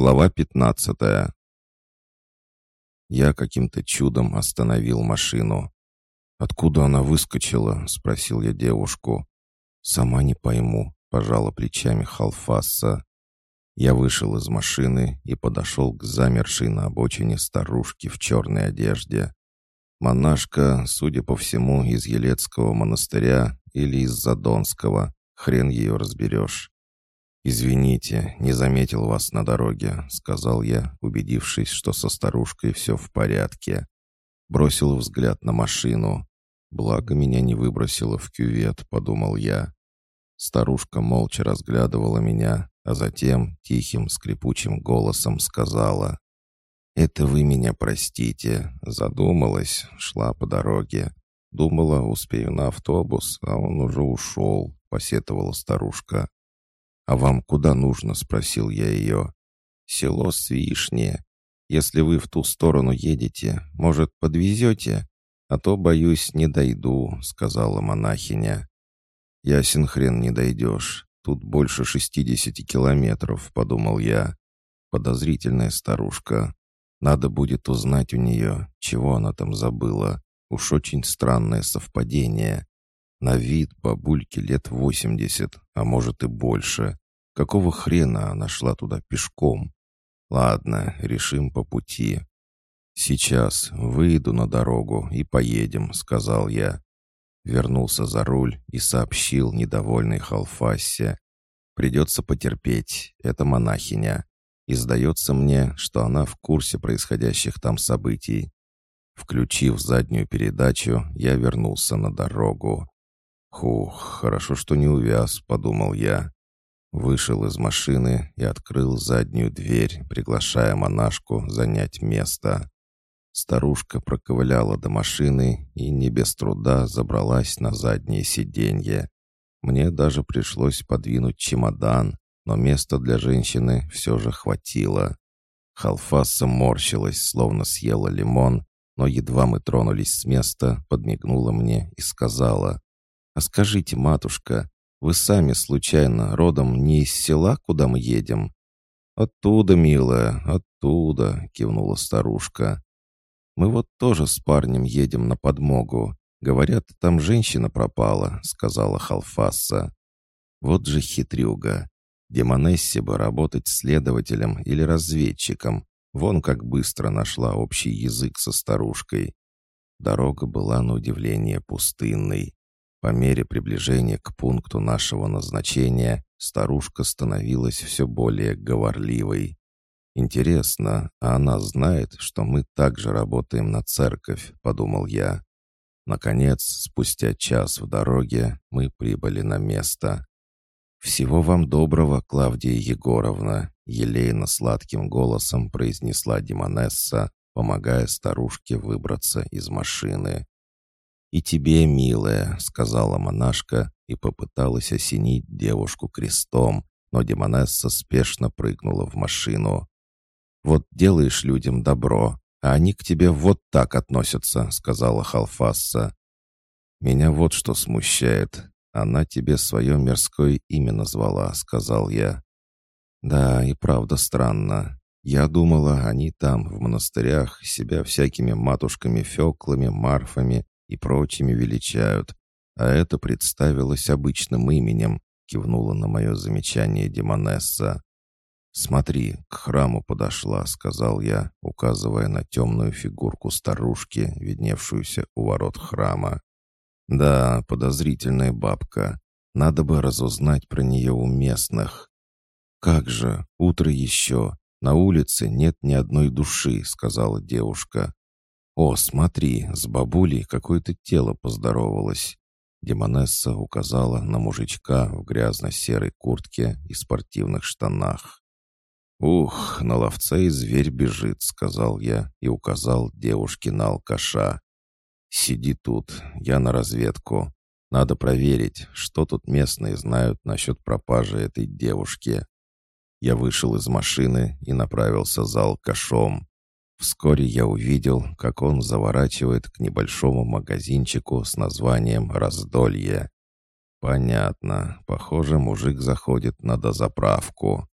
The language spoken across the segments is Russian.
Глава 15 Я каким-то чудом остановил машину. «Откуда она выскочила?» — спросил я девушку. «Сама не пойму», — пожала плечами Халфаса. Я вышел из машины и подошел к замершей на обочине старушке в черной одежде. Монашка, судя по всему, из Елецкого монастыря или из Задонского. Хрен ее разберешь. «Извините, не заметил вас на дороге», — сказал я, убедившись, что со старушкой все в порядке. Бросил взгляд на машину. «Благо меня не выбросило в кювет», — подумал я. Старушка молча разглядывала меня, а затем тихим скрипучим голосом сказала. «Это вы меня простите. Задумалась, шла по дороге. Думала, успею на автобус, а он уже ушел», — посетовала старушка. «А вам куда нужно?» — спросил я ее. «Село Свишни. Если вы в ту сторону едете, может, подвезете? А то, боюсь, не дойду», — сказала монахиня. «Ясен хрен не дойдешь. Тут больше шестидесяти километров», — подумал я. Подозрительная старушка. Надо будет узнать у нее, чего она там забыла. Уж очень странное совпадение. На вид бабульке лет восемьдесят, а может и больше. Какого хрена она шла туда пешком? Ладно, решим по пути. Сейчас выйду на дорогу и поедем, сказал я. Вернулся за руль и сообщил недовольной Халфассе. Придется потерпеть, это монахиня. И сдается мне, что она в курсе происходящих там событий. Включив заднюю передачу, я вернулся на дорогу. «Хух, хорошо, что не увяз», — подумал я. Вышел из машины и открыл заднюю дверь, приглашая монашку занять место. Старушка проковыляла до машины и не без труда забралась на заднее сиденье. Мне даже пришлось подвинуть чемодан, но места для женщины все же хватило. Халфаса морщилась, словно съела лимон, но едва мы тронулись с места, подмигнула мне и сказала, «А скажите, матушка, вы сами, случайно, родом не из села, куда мы едем?» «Оттуда, милая, оттуда», — кивнула старушка. «Мы вот тоже с парнем едем на подмогу. Говорят, там женщина пропала», — сказала Халфаса. «Вот же хитрюга. Демонессе бы работать следователем или разведчиком. Вон как быстро нашла общий язык со старушкой. Дорога была на удивление пустынной. По мере приближения к пункту нашего назначения старушка становилась все более говорливой. «Интересно, а она знает, что мы также работаем на церковь?» — подумал я. Наконец, спустя час в дороге, мы прибыли на место. «Всего вам доброго, Клавдия Егоровна», — елейно-сладким голосом произнесла Димонесса, помогая старушке выбраться из машины. «И тебе, милая», — сказала монашка и попыталась осенить девушку крестом, но Демонесса спешно прыгнула в машину. «Вот делаешь людям добро, а они к тебе вот так относятся», — сказала Халфасса. «Меня вот что смущает. Она тебе свое мирское имя назвала», — сказал я. «Да, и правда странно. Я думала, они там, в монастырях, себя всякими матушками-феклами, марфами и прочими величают. А это представилось обычным именем, кивнула на мое замечание Демонесса. «Смотри, к храму подошла», — сказал я, указывая на темную фигурку старушки, видневшуюся у ворот храма. «Да, подозрительная бабка. Надо бы разузнать про нее у местных». «Как же, утро еще. На улице нет ни одной души», — сказала девушка. «О, смотри, с бабулей какое-то тело поздоровалось». Демонесса указала на мужичка в грязно-серой куртке и спортивных штанах. «Ух, на ловца и зверь бежит», — сказал я и указал девушке на алкаша. «Сиди тут, я на разведку. Надо проверить, что тут местные знают насчет пропажи этой девушки». Я вышел из машины и направился за алкашом. Вскоре я увидел, как он заворачивает к небольшому магазинчику с названием «Раздолье». Понятно. Похоже, мужик заходит на дозаправку.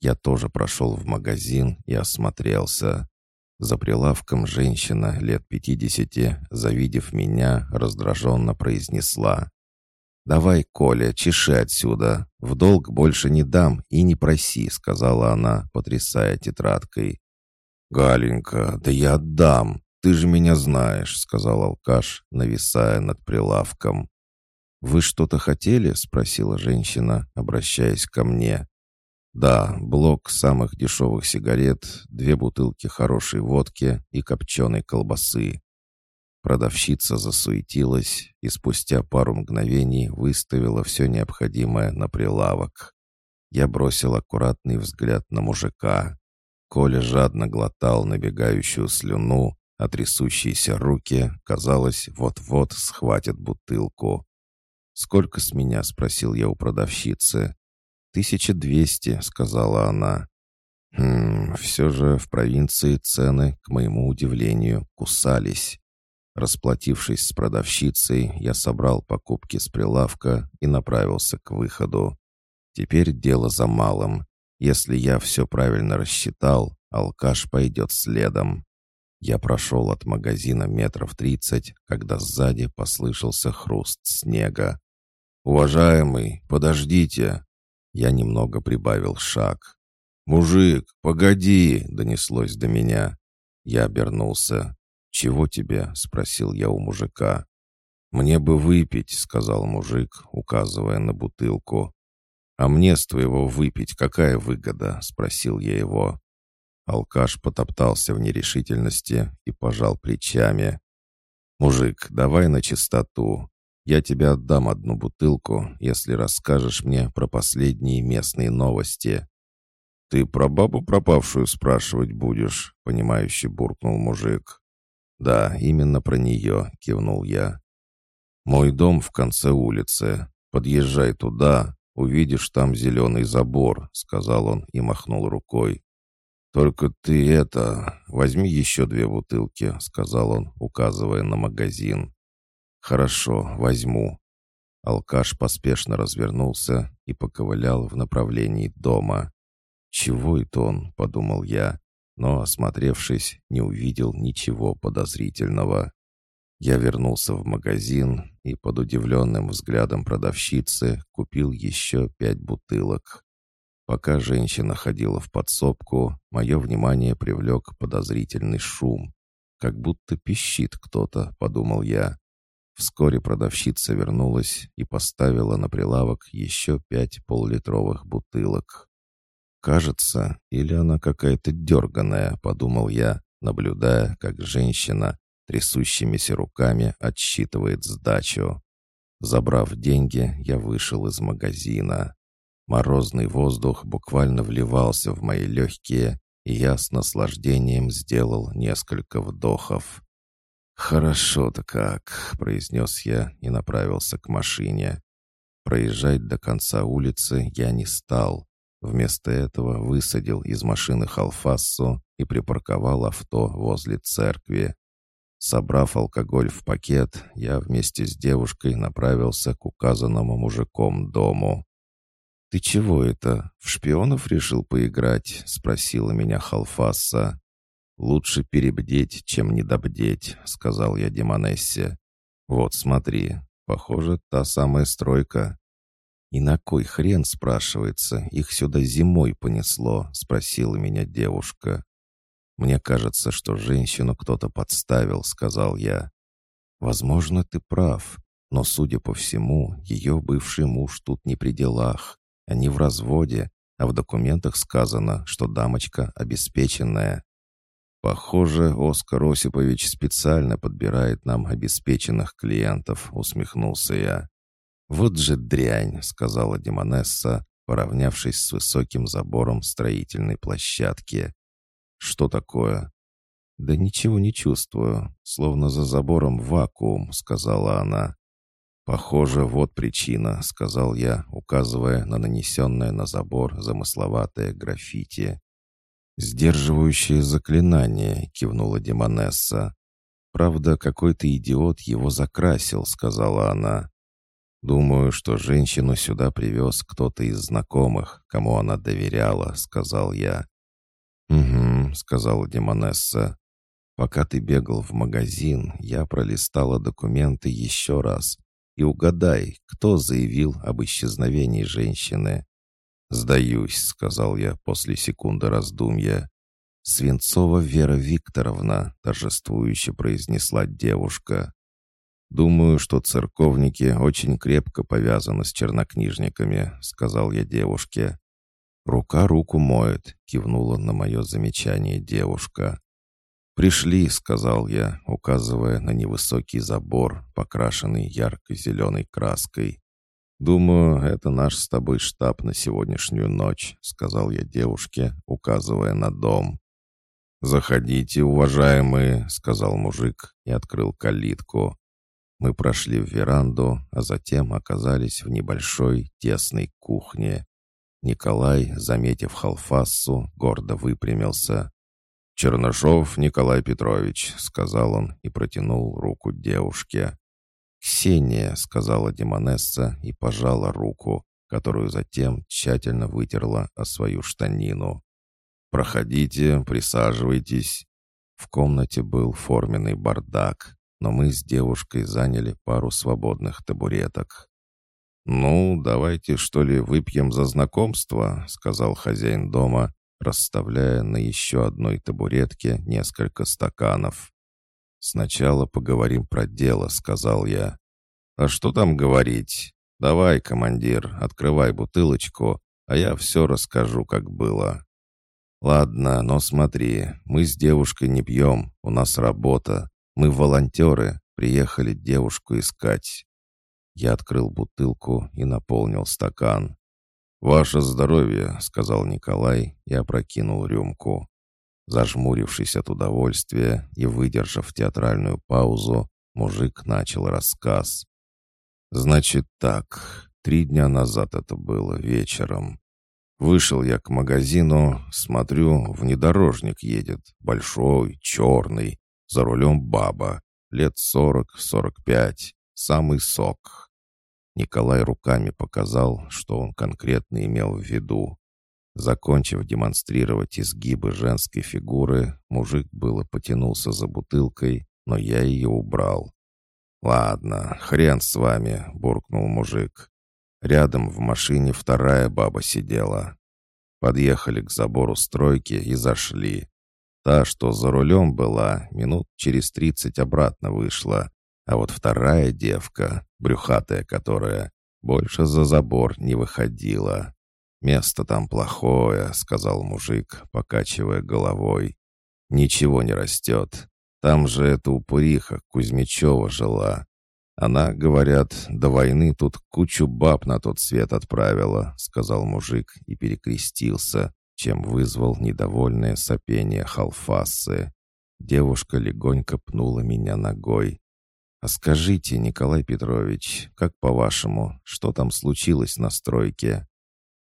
Я тоже прошел в магазин и осмотрелся. За прилавком женщина лет пятидесяти, завидев меня, раздраженно произнесла. «Давай, Коля, чеши отсюда. В долг больше не дам и не проси», — сказала она, потрясая тетрадкой. «Галенька, да я отдам. Ты же меня знаешь», — сказал алкаш, нависая над прилавком. «Вы что-то хотели?» — спросила женщина, обращаясь ко мне. «Да, блок самых дешевых сигарет, две бутылки хорошей водки и копченой колбасы. Продавщица засуетилась и спустя пару мгновений выставила все необходимое на прилавок. Я бросил аккуратный взгляд на мужика. Коля жадно глотал набегающую слюну, а трясущиеся руки, казалось, вот-вот схватят бутылку. «Сколько с меня?» — спросил я у продавщицы. «Тысяча двести», — сказала она. «Хм, все же в провинции цены, к моему удивлению, кусались. Расплатившись с продавщицей, я собрал покупки с прилавка и направился к выходу. Теперь дело за малым. Если я все правильно рассчитал, алкаш пойдет следом. Я прошел от магазина метров тридцать, когда сзади послышался хруст снега. «Уважаемый, подождите!» Я немного прибавил шаг. «Мужик, погоди!» — донеслось до меня. Я обернулся. «Чего тебе?» — спросил я у мужика. «Мне бы выпить», — сказал мужик, указывая на бутылку. «А мне с твоего выпить какая выгода?» — спросил я его. Алкаш потоптался в нерешительности и пожал плечами. «Мужик, давай на чистоту. Я тебе отдам одну бутылку, если расскажешь мне про последние местные новости». «Ты про бабу пропавшую спрашивать будешь?» — понимающе буркнул мужик. «Да, именно про нее», — кивнул я. «Мой дом в конце улицы. Подъезжай туда, увидишь там зеленый забор», — сказал он и махнул рукой. «Только ты это... Возьми еще две бутылки», — сказал он, указывая на магазин. «Хорошо, возьму». Алкаш поспешно развернулся и поковылял в направлении дома. «Чего это он?» — подумал я но, осмотревшись, не увидел ничего подозрительного. Я вернулся в магазин и под удивленным взглядом продавщицы купил еще пять бутылок. Пока женщина ходила в подсобку, мое внимание привлек подозрительный шум. «Как будто пищит кто-то», — подумал я. Вскоре продавщица вернулась и поставила на прилавок еще пять поллитровых бутылок. «Кажется, или она какая-то дерганая», — подумал я, наблюдая, как женщина трясущимися руками отсчитывает сдачу. Забрав деньги, я вышел из магазина. Морозный воздух буквально вливался в мои легкие, и я с наслаждением сделал несколько вдохов. «Хорошо-то как», — произнес я и направился к машине. Проезжать до конца улицы я не стал. Вместо этого высадил из машины Халфассу и припарковал авто возле церкви. Собрав алкоголь в пакет, я вместе с девушкой направился к указанному мужиком дому. «Ты чего это, в шпионов решил поиграть?» — спросила меня Халфасса. «Лучше перебдеть, чем недобдеть», — сказал я Демонессе. «Вот, смотри, похоже, та самая стройка. «И на кой хрен, спрашивается, их сюда зимой понесло?» — спросила меня девушка. «Мне кажется, что женщину кто-то подставил», — сказал я. «Возможно, ты прав, но, судя по всему, ее бывший муж тут не при делах. Они в разводе, а в документах сказано, что дамочка обеспеченная». «Похоже, Оскар Осипович специально подбирает нам обеспеченных клиентов», — усмехнулся я. «Вот же дрянь», — сказала Демонесса, поравнявшись с высоким забором строительной площадки. «Что такое?» «Да ничего не чувствую, словно за забором вакуум», — сказала она. «Похоже, вот причина», — сказал я, указывая на нанесенное на забор замысловатое граффити. «Сдерживающее заклинание», — кивнула Демонесса. «Правда, какой-то идиот его закрасил», — сказала она. «Думаю, что женщину сюда привез кто-то из знакомых, кому она доверяла», — сказал я. «Угу», — сказала Демонесса. «Пока ты бегал в магазин, я пролистала документы еще раз. И угадай, кто заявил об исчезновении женщины?» «Сдаюсь», — сказал я после секунды раздумья. «Свинцова Вера Викторовна», — торжествующе произнесла девушка. «Думаю, что церковники очень крепко повязаны с чернокнижниками», — сказал я девушке. «Рука руку моет», — кивнула на мое замечание девушка. «Пришли», — сказал я, указывая на невысокий забор, покрашенный ярко-зеленой краской. «Думаю, это наш с тобой штаб на сегодняшнюю ночь», — сказал я девушке, указывая на дом. «Заходите, уважаемые», — сказал мужик и открыл калитку. Мы прошли в веранду, а затем оказались в небольшой тесной кухне. Николай, заметив халфассу, гордо выпрямился. «Чернышов Николай Петрович», — сказал он и протянул руку девушке. «Ксения», — сказала Демонесса и пожала руку, которую затем тщательно вытерла о свою штанину. «Проходите, присаживайтесь». В комнате был форменный бардак но мы с девушкой заняли пару свободных табуреток. «Ну, давайте, что ли, выпьем за знакомство», — сказал хозяин дома, расставляя на еще одной табуретке несколько стаканов. «Сначала поговорим про дело», — сказал я. «А что там говорить? Давай, командир, открывай бутылочку, а я все расскажу, как было». «Ладно, но смотри, мы с девушкой не пьем, у нас работа. Мы волонтеры, приехали девушку искать. Я открыл бутылку и наполнил стакан. «Ваше здоровье», — сказал Николай и опрокинул рюмку. Зажмурившись от удовольствия и выдержав театральную паузу, мужик начал рассказ. «Значит так, три дня назад это было, вечером. Вышел я к магазину, смотрю, внедорожник едет, большой, черный, за рулем баба, лет сорок-сорок пять, самый сок. Николай руками показал, что он конкретно имел в виду. Закончив демонстрировать изгибы женской фигуры, мужик было потянулся за бутылкой, но я ее убрал. «Ладно, хрен с вами», — буркнул мужик. Рядом в машине вторая баба сидела. Подъехали к забору стройки и зашли. Та, что за рулем была, минут через тридцать обратно вышла. А вот вторая девка, брюхатая которая, больше за забор не выходила. «Место там плохое», — сказал мужик, покачивая головой. «Ничего не растет. Там же эта упыриха Кузьмичева жила. Она, говорят, до войны тут кучу баб на тот свет отправила», — сказал мужик и перекрестился, чем вызвал недовольное сопение Халфасы. Девушка легонько пнула меня ногой. «А скажите, Николай Петрович, как по-вашему, что там случилось на стройке?»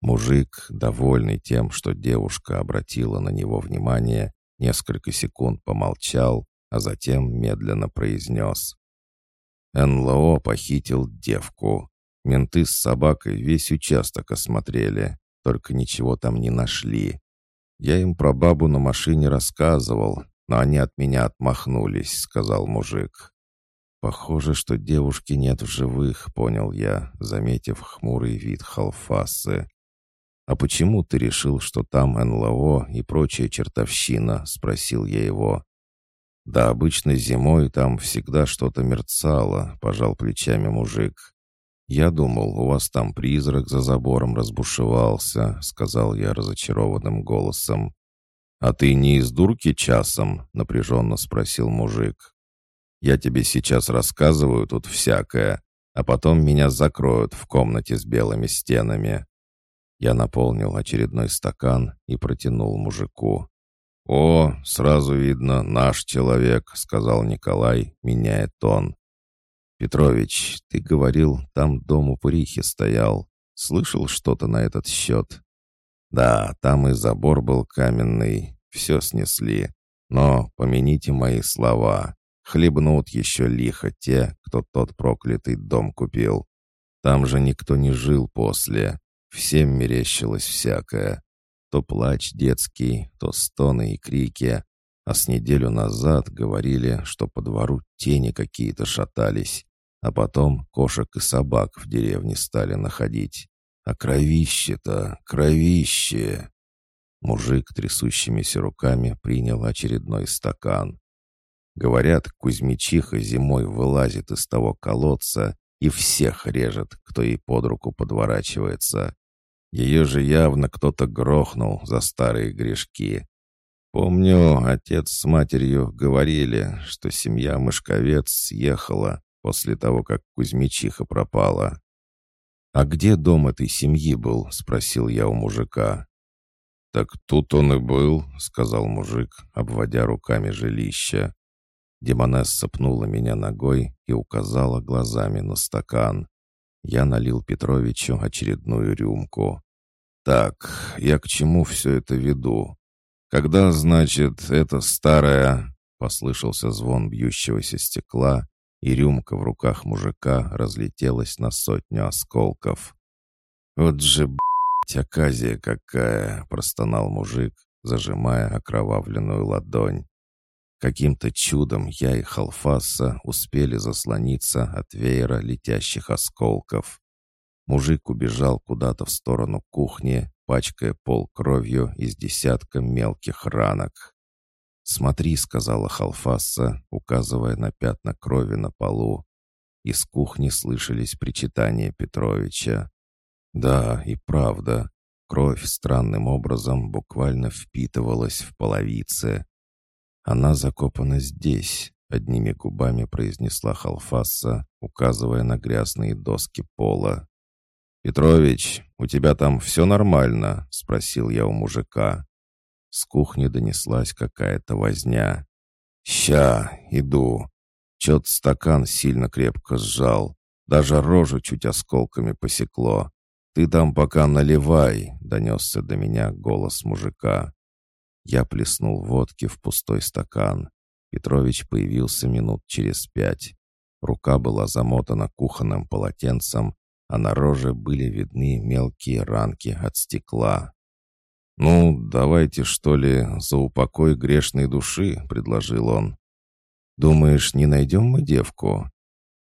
Мужик, довольный тем, что девушка обратила на него внимание, несколько секунд помолчал, а затем медленно произнес. «НЛО похитил девку. Менты с собакой весь участок осмотрели только ничего там не нашли. Я им про бабу на машине рассказывал, но они от меня отмахнулись», — сказал мужик. «Похоже, что девушки нет в живых», — понял я, заметив хмурый вид Халфасы. «А почему ты решил, что там НЛО и прочая чертовщина?» — спросил я его. «Да обычно зимой там всегда что-то мерцало», — пожал плечами мужик. «Я думал, у вас там призрак за забором разбушевался», — сказал я разочарованным голосом. «А ты не из дурки часом?» — напряженно спросил мужик. «Я тебе сейчас рассказываю тут всякое, а потом меня закроют в комнате с белыми стенами». Я наполнил очередной стакан и протянул мужику. «О, сразу видно, наш человек», — сказал Николай, меняя тон. «Петрович, ты говорил, там дом у Пурихи стоял. Слышал что-то на этот счет?» «Да, там и забор был каменный, все снесли. Но помяните мои слова. Хлебнут еще лихо те, кто тот проклятый дом купил. Там же никто не жил после. Всем мерещилось всякое. То плач детский, то стоны и крики. А с неделю назад говорили, что по двору тени какие-то шатались. А потом кошек и собак в деревне стали находить. А кровище-то, кровище! Мужик трясущимися руками принял очередной стакан. Говорят, Кузьмичиха зимой вылазит из того колодца и всех режет, кто ей под руку подворачивается. Ее же явно кто-то грохнул за старые грешки. Помню, отец с матерью говорили, что семья Мышковец съехала после того, как Кузьмичиха пропала. «А где дом этой семьи был?» — спросил я у мужика. «Так тут он и был», — сказал мужик, обводя руками жилище. Демонесса пнула меня ногой и указала глазами на стакан. Я налил Петровичу очередную рюмку. «Так, я к чему все это веду? Когда, значит, это старая...» Послышался звон бьющегося стекла, и рюмка в руках мужика разлетелась на сотню осколков. «Вот же, блядь, оказия какая!» — простонал мужик, зажимая окровавленную ладонь. Каким-то чудом я и Халфаса успели заслониться от веера летящих осколков. Мужик убежал куда-то в сторону кухни, пачкая пол кровью из десятка мелких ранок. «Смотри», — сказала Халфаса, указывая на пятна крови на полу. Из кухни слышались причитания Петровича. «Да, и правда, кровь странным образом буквально впитывалась в половицы. «Она закопана здесь», — одними губами произнесла Халфаса, указывая на грязные доски пола. «Петрович, у тебя там все нормально?» — спросил я у мужика. С кухни донеслась какая-то возня. «Ща, иду». Чет стакан сильно крепко сжал. Даже рожу чуть осколками посекло. «Ты там пока наливай», — донесся до меня голос мужика. Я плеснул водки в пустой стакан. Петрович появился минут через пять. Рука была замотана кухонным полотенцем, а на роже были видны мелкие ранки от стекла. «Ну, давайте, что ли, за упокой грешной души», — предложил он. «Думаешь, не найдем мы девку?»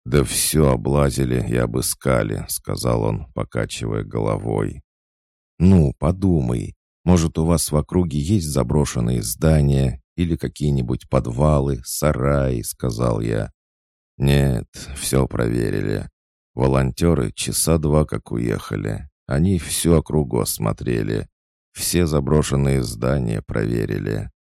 «Да все облазили и обыскали», — сказал он, покачивая головой. «Ну, подумай, может, у вас в округе есть заброшенные здания или какие-нибудь подвалы, сараи?» — сказал я. «Нет, все проверили. Волонтеры часа два как уехали. Они всю округу осмотрели. Все заброшенные здания проверили.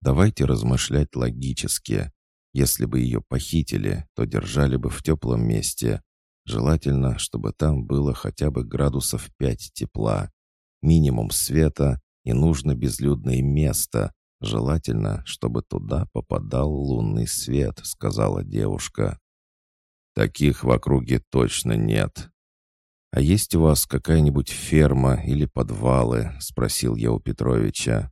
Давайте размышлять логически. Если бы ее похитили, то держали бы в теплом месте. Желательно, чтобы там было хотя бы градусов пять тепла минимум света и нужно безлюдное место, желательно, чтобы туда попадал лунный свет», — сказала девушка. «Таких в округе точно нет». «А есть у вас какая-нибудь ферма или подвалы?» — спросил я у Петровича.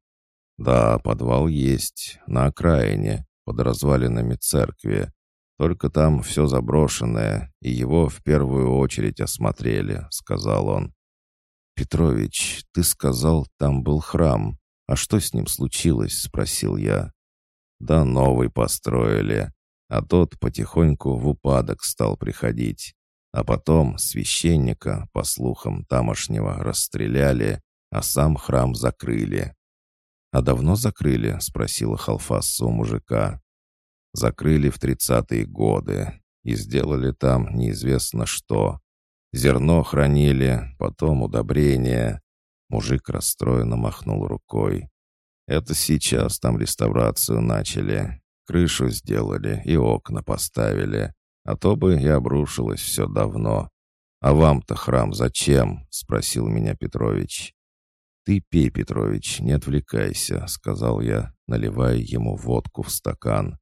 «Да, подвал есть, на окраине, под развалинами церкви. Только там все заброшенное, и его в первую очередь осмотрели», — сказал он. «Петрович, ты сказал, там был храм. А что с ним случилось?» — спросил я. «Да новый построили, а тот потихоньку в упадок стал приходить. А потом священника, по слухам тамошнего, расстреляли, а сам храм закрыли». «А давно закрыли?» — спросила Халфасса у мужика. «Закрыли в тридцатые годы и сделали там неизвестно что. Зерно хранили, потом удобрения. Мужик расстроенно махнул рукой. Это сейчас там реставрацию начали. Крышу сделали и окна поставили. А то бы и обрушилось все давно. «А вам-то храм зачем?» — спросил меня Петрович. «Ты пей, Петрович, не отвлекайся», — сказал я, наливая ему водку в стакан.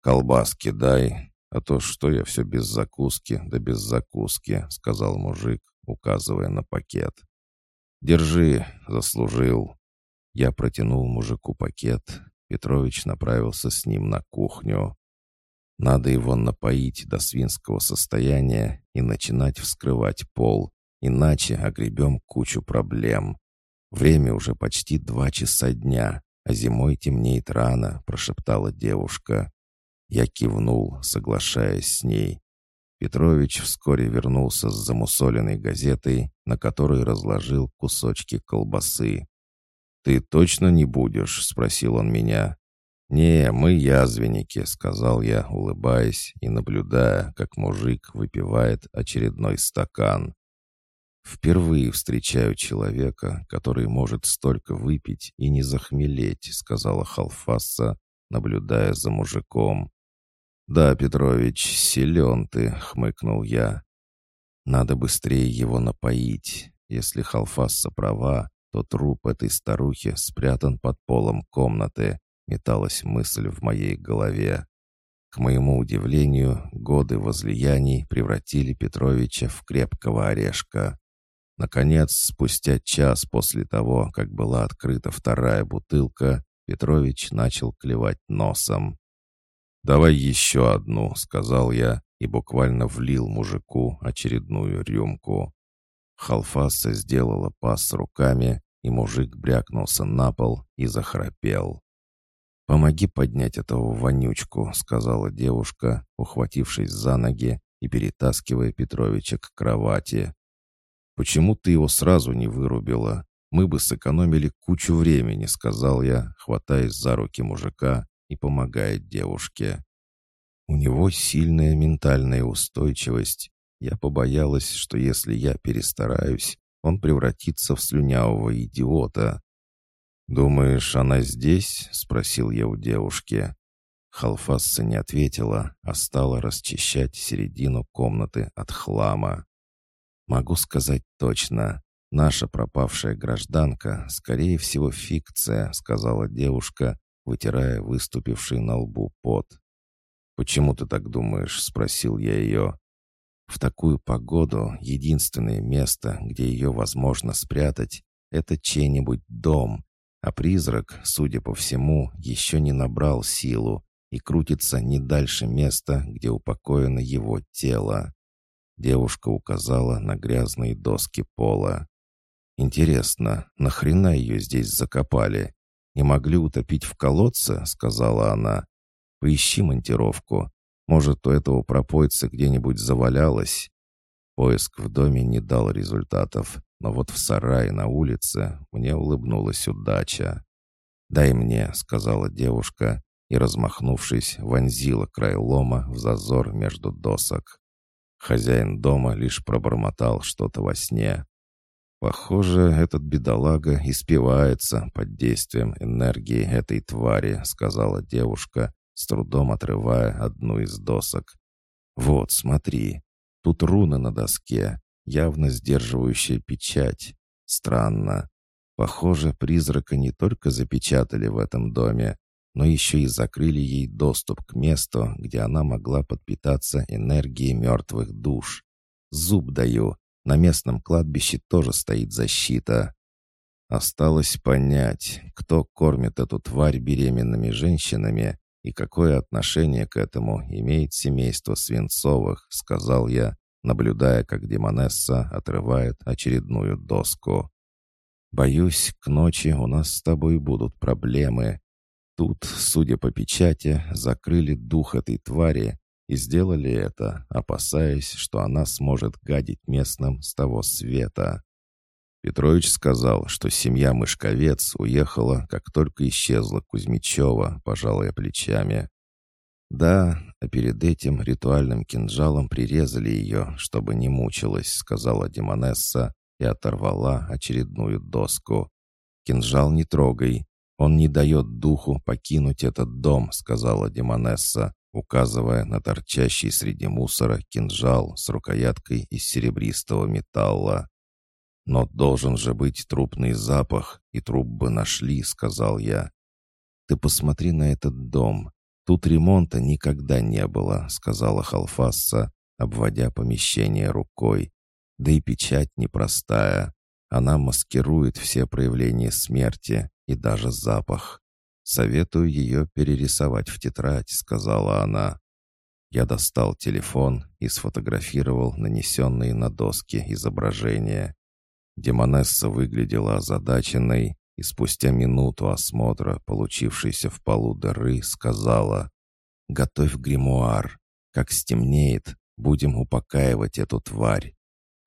«Колбаски дай, «А то что я все без закуски, да без закуски», — сказал мужик, указывая на пакет. «Держи, заслужил». Я протянул мужику пакет. Петрович направился с ним на кухню. Надо его напоить до свинского состояния и начинать вскрывать пол, иначе огребем кучу проблем. Время уже почти два часа дня, а зимой темнеет рано», — прошептала девушка. Я кивнул, соглашаясь с ней. Петрович вскоре вернулся с замусоленной газетой, на которой разложил кусочки колбасы. «Ты точно не будешь?» — спросил он меня. «Не, мы язвенники», — сказал я, улыбаясь и наблюдая, как мужик выпивает очередной стакан. «Впервые встречаю человека, который может столько выпить и не захмелеть», — сказала Халфаса, наблюдая за мужиком. «Да, Петрович, силен ты», — хмыкнул я. «Надо быстрее его напоить. Если Халфаса права, то труп этой старухи спрятан под полом комнаты», — металась мысль в моей голове. К моему удивлению, годы возлияний превратили Петровича в крепкого орешка. Наконец, спустя час после того, как была открыта вторая бутылка, Петрович начал клевать носом. «Давай еще одну», — сказал я и буквально влил мужику очередную рюмку. Халфаса сделала пас руками, и мужик брякнулся на пол и захрапел. «Помоги поднять этого вонючку», — сказала девушка, ухватившись за ноги и перетаскивая Петровича к кровати. «Почему ты его сразу не вырубила? Мы бы сэкономили кучу времени», — сказал я, хватаясь за руки мужика и помогает девушке. У него сильная ментальная устойчивость. Я побоялась, что если я перестараюсь, он превратится в слюнявого идиота. «Думаешь, она здесь?» — спросил я у девушки. Халфасса не ответила, а стала расчищать середину комнаты от хлама. «Могу сказать точно. Наша пропавшая гражданка, скорее всего, фикция», — сказала девушка, вытирая выступивший на лбу пот. «Почему ты так думаешь?» — спросил я ее. «В такую погоду единственное место, где ее возможно спрятать, это чей-нибудь дом, а призрак, судя по всему, еще не набрал силу и крутится не дальше места, где упокоено его тело». Девушка указала на грязные доски пола. «Интересно, нахрена ее здесь закопали? «Не могли утопить в колодце?» — сказала она. «Поищи монтировку. Может, у этого пропойца где-нибудь завалялось?» Поиск в доме не дал результатов, но вот в сарае на улице мне улыбнулась удача. «Дай мне», — сказала девушка, и, размахнувшись, вонзила край лома в зазор между досок. Хозяин дома лишь пробормотал что-то во сне. «Похоже, этот бедолага испивается под действием энергии этой твари», — сказала девушка, с трудом отрывая одну из досок. «Вот, смотри, тут руна на доске, явно сдерживающая печать. Странно. Похоже, призрака не только запечатали в этом доме, но еще и закрыли ей доступ к месту, где она могла подпитаться энергией мертвых душ. Зуб даю, на местном кладбище тоже стоит защита. Осталось понять, кто кормит эту тварь беременными женщинами и какое отношение к этому имеет семейство Свинцовых, сказал я, наблюдая, как Демонесса отрывает очередную доску. «Боюсь, к ночи у нас с тобой будут проблемы. Тут, судя по печати, закрыли дух этой твари и сделали это, опасаясь, что она сможет гадить местным с того света. Петрович сказал, что семья Мышковец уехала, как только исчезла Кузьмичева, пожалуй, плечами. «Да, а перед этим ритуальным кинжалом прирезали ее, чтобы не мучилась», сказала Демонесса и оторвала очередную доску. «Кинжал не трогай, он не дает духу покинуть этот дом», сказала Демонесса указывая на торчащий среди мусора кинжал с рукояткой из серебристого металла. «Но должен же быть трупный запах, и труп бы нашли», — сказал я. «Ты посмотри на этот дом. Тут ремонта никогда не было», — сказала Халфасса, обводя помещение рукой. «Да и печать непростая. Она маскирует все проявления смерти и даже запах. «Советую ее перерисовать в тетрадь», — сказала она. Я достал телефон и сфотографировал нанесенные на доски изображения. Демонесса выглядела озадаченной и спустя минуту осмотра, получившейся в полу дыры, сказала «Готовь гримуар. Как стемнеет, будем упокаивать эту тварь.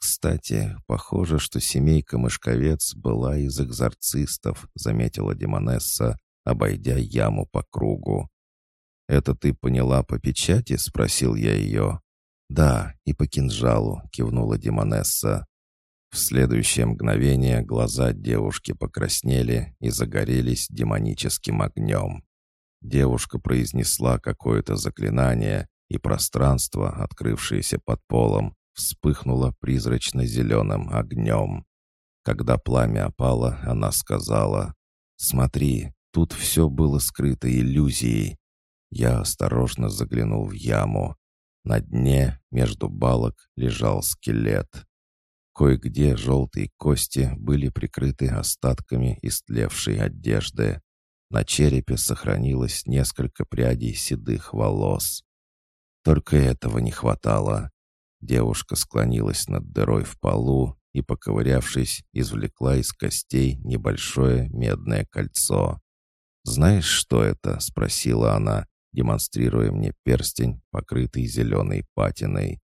«Кстати, похоже, что семейка Мышковец была из экзорцистов», — заметила Демонесса, обойдя яму по кругу. «Это ты поняла по печати?» — спросил я ее. «Да, и по кинжалу», — кивнула Демонесса. В следующее мгновение глаза девушки покраснели и загорелись демоническим огнем. Девушка произнесла какое-то заклинание, и пространство, открывшееся под полом, вспыхнула призрачно-зеленым огнем. Когда пламя опало, она сказала, «Смотри, тут все было скрыто иллюзией». Я осторожно заглянул в яму. На дне, между балок, лежал скелет. Кое-где желтые кости были прикрыты остатками истлевшей одежды. На черепе сохранилось несколько прядей седых волос. Только этого не хватало. Девушка склонилась над дырой в полу и, поковырявшись, извлекла из костей небольшое медное кольцо. «Знаешь, что это?» — спросила она, демонстрируя мне перстень, покрытый зеленой патиной.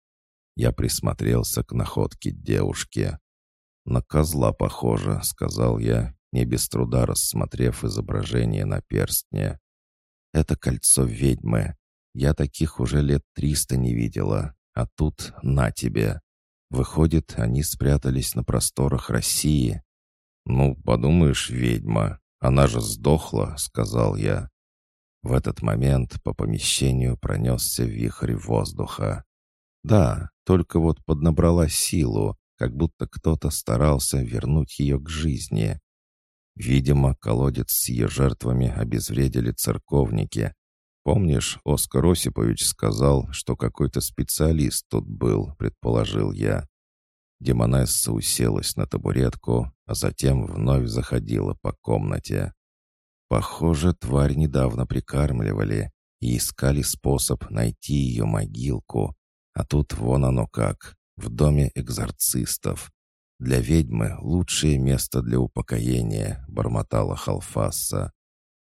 Я присмотрелся к находке девушки. «На козла похоже», — сказал я, не без труда рассмотрев изображение на перстне. «Это кольцо ведьмы. Я таких уже лет триста не видела. А тут на тебе. Выходит, они спрятались на просторах России. «Ну, подумаешь, ведьма, она же сдохла», — сказал я. В этот момент по помещению пронесся вихрь воздуха. Да, только вот поднабрала силу, как будто кто-то старался вернуть ее к жизни. Видимо, колодец с ее жертвами обезвредили церковники, «Помнишь, Оскар Осипович сказал, что какой-то специалист тут был», — предположил я. Демонесса уселась на табуретку, а затем вновь заходила по комнате. Похоже, тварь недавно прикармливали и искали способ найти ее могилку. А тут вон оно как, в доме экзорцистов. Для ведьмы лучшее место для упокоения, бормотала Халфасса.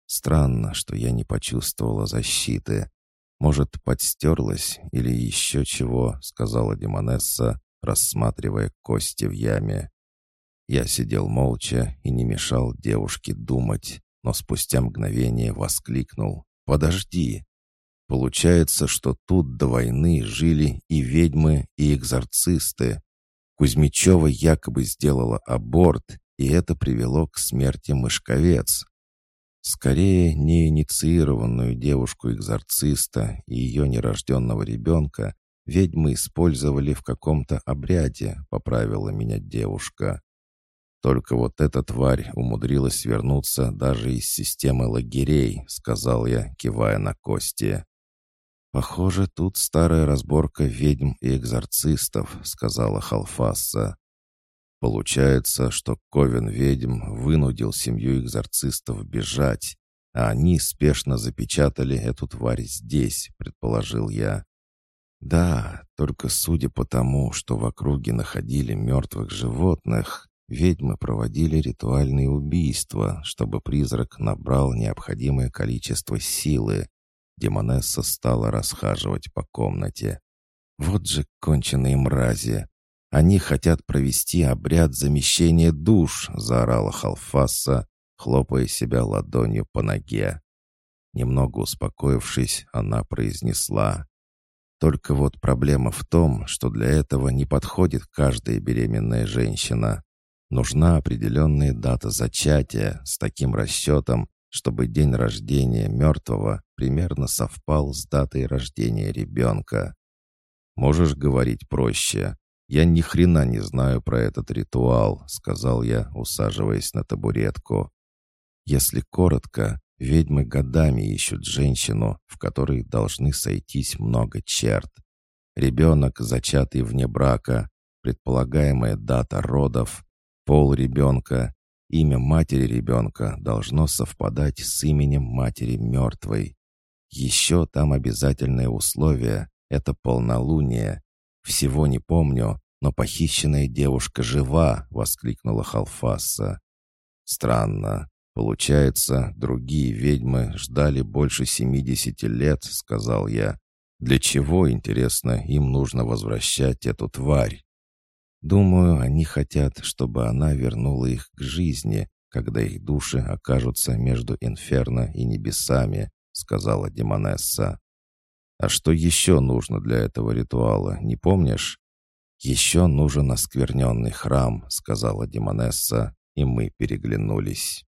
Странно, что я не почувствовала защиты. Может, подстерлась или еще чего, сказала Демонесса, рассматривая кости в яме. Я сидел молча и не мешал девушке думать, но спустя мгновение воскликнул. «Подожди! Получается, что тут до войны жили и ведьмы, и экзорцисты. Кузьмичева якобы сделала аборт, и это привело к смерти мышковец. Скорее, неинициированную девушку-экзорциста и ее нерожденного ребенка ведьмы использовали в каком-то обряде, поправила меня девушка. Только вот эта тварь умудрилась вернуться даже из системы лагерей, сказал я, кивая на кости. «Похоже, тут старая разборка ведьм и экзорцистов», — сказала Халфасса. Получается, что Ковен-ведьм вынудил семью экзорцистов бежать, а они спешно запечатали эту тварь здесь, предположил я. Да, только судя по тому, что в округе находили мертвых животных, ведьмы проводили ритуальные убийства, чтобы призрак набрал необходимое количество силы. Демонесса стала расхаживать по комнате. Вот же конченые мрази! Они хотят провести обряд замещения душ», — заорала Халфаса, хлопая себя ладонью по ноге. Немного успокоившись, она произнесла. «Только вот проблема в том, что для этого не подходит каждая беременная женщина. Нужна определенная дата зачатия с таким расчетом, чтобы день рождения мертвого примерно совпал с датой рождения ребенка. Можешь говорить проще. «Я ни хрена не знаю про этот ритуал», — сказал я, усаживаясь на табуретку. «Если коротко, ведьмы годами ищут женщину, в которой должны сойтись много черт. Ребенок, зачатый вне брака, предполагаемая дата родов, пол ребенка, имя матери ребенка должно совпадать с именем матери мертвой. Еще там обязательное условие Это полнолуние. Всего не помню, но похищенная девушка жива!» — воскликнула Халфаса. «Странно. Получается, другие ведьмы ждали больше семидесяти лет», — сказал я. «Для чего, интересно, им нужно возвращать эту тварь?» «Думаю, они хотят, чтобы она вернула их к жизни, когда их души окажутся между инферно и небесами», — сказала Демонесса. «А что еще нужно для этого ритуала, не помнишь?» «Еще нужен оскверненный храм», — сказала Демонесса, и мы переглянулись.